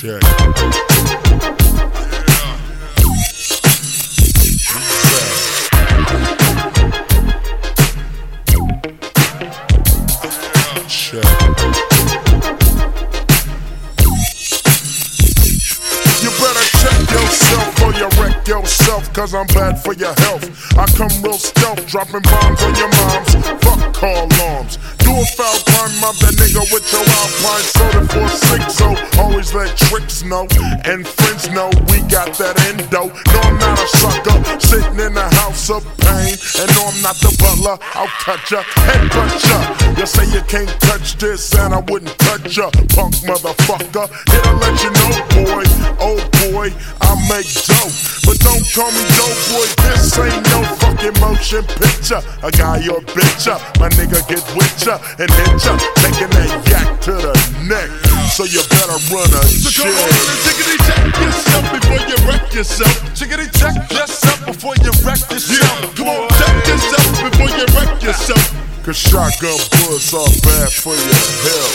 check. yourself, cause I'm bad for your health. I come real stealth, dropping bombs on your moms. Fuck call alarms. Do a foul crime, mob that nigga with your alpine soda 460. Let tricks know, and friends know we got that endo. No, I'm not a sucker, sitting in a house of pain. And no, I'm not the butler, I'll cut ya, head cut ya. You say you can't touch this, and I wouldn't touch ya, punk motherfucker. Here to let you know, boy, oh boy, I make dope. But don't call me dope, boy, this ain't no fucking motion picture. A guy or bitch, uh, my nigga get with ya, and hit ya, taking that yak to the neck. So you better run a So come on and tickety check yourself before you wreck yourself. Chickity check yourself before you wreck yourself. Yeah, come on, check yourself before you wreck yourself. Cause shotgun bullets are bad for your health.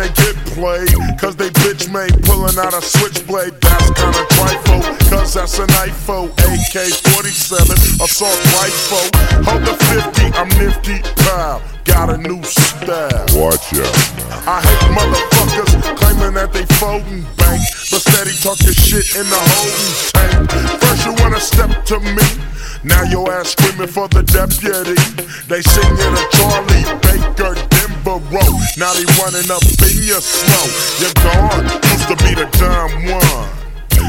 They get played. Cause they bitch made pulling out a switchblade. That's kinda trifle. Cause that's an IFO. AK 47 assault rifle. Hold the 50, I'm nifty. Pow. Got a new style. Watch out. I hate motherfuckers claiming that they folding bank, but steady talking shit in the holding tank. First you wanna step to me, now your ass screaming for the deputy. They a Charlie Baker Denver road. Now they running up in your slow. You're gone. Used to be the dumb one.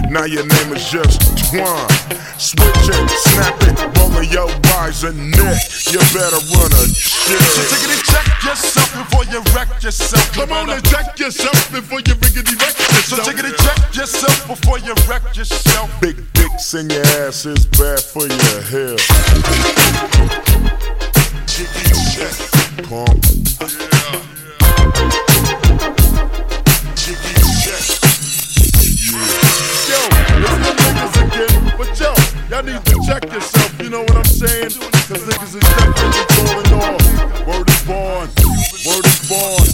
Now your name is just Twan. Switch it, snap it, rolling your eyes and neck. You better run a So take it and check yourself before you wreck yourself. Come on and check yourself before you riggedy wreck yourself. So take it and check yourself before you wreck yourself. Big dicks in your ass is bad for your health. Jiggy check, pump. Saying? Cause niggas is definitely falling off. Word is born, word is born.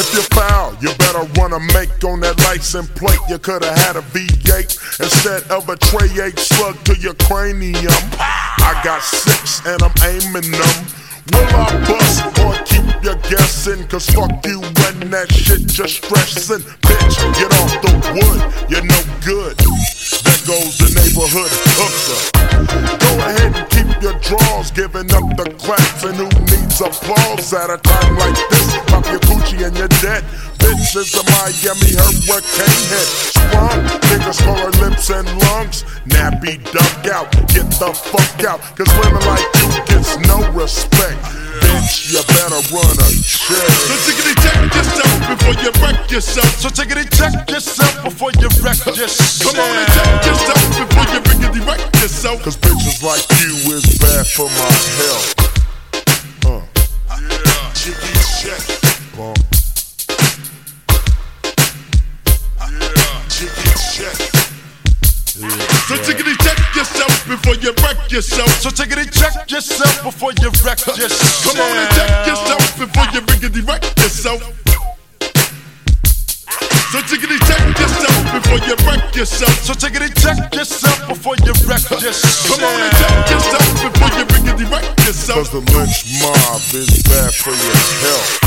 If you foul, you better run a make on that license plate. You coulda had a V8 instead of a tray 8 slug to your cranium. I got six and I'm aiming them. Will I bust or keep you guessing? Cause fuck you when that shit just stressing. Bitch, get off the wood, you're no good. There goes the neighborhood hooker. Go ahead giving up the claps. And who needs applause at a time like this? Pop your coochie and you're dead. Bitch is a Miami hurricane head. Sprung, niggas for her lips and lungs. Nappy dugout, get the fuck out. Cause women like you gets no respect. Bitch, you better run a check. So tickety check yourself before you wreck yourself. So chickity check yourself before you wreck yourself. Come on and check yourself before you riggedy wreck yourself. Cause bitches like you is for my health. Uh. Jiggy check. Bump. Jiggy check. So tickety check yourself before you wreck yourself. So chickity check yourself before you wreck yourself. Come on and check yourself before you riggedy wreck yourself. So tickety check yourself before you wreck yourself. So chickity check yourself before you wreck yourself. Come on and check yourself before you wreck yourself. Cause the lynch mob is bad for your health.